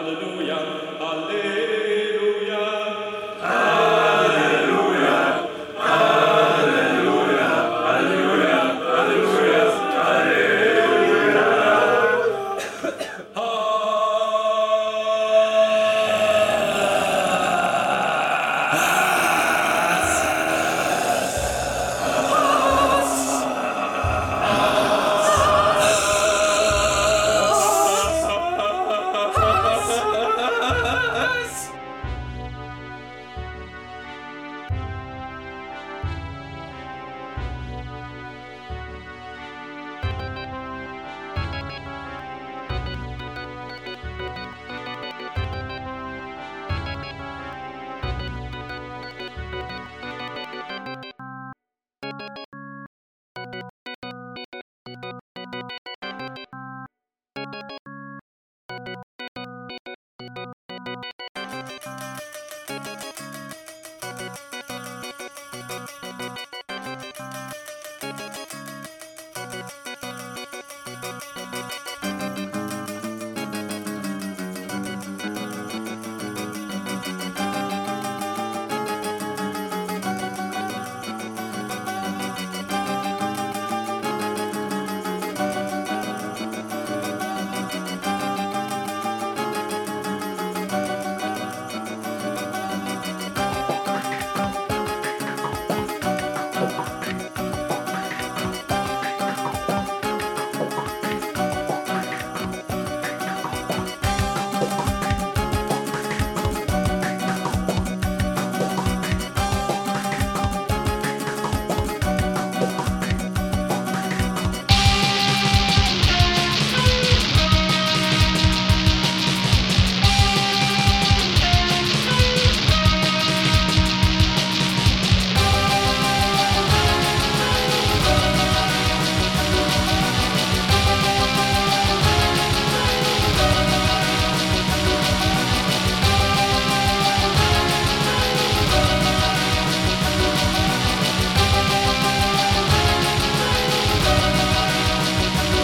Hallelujah, Hallelujah.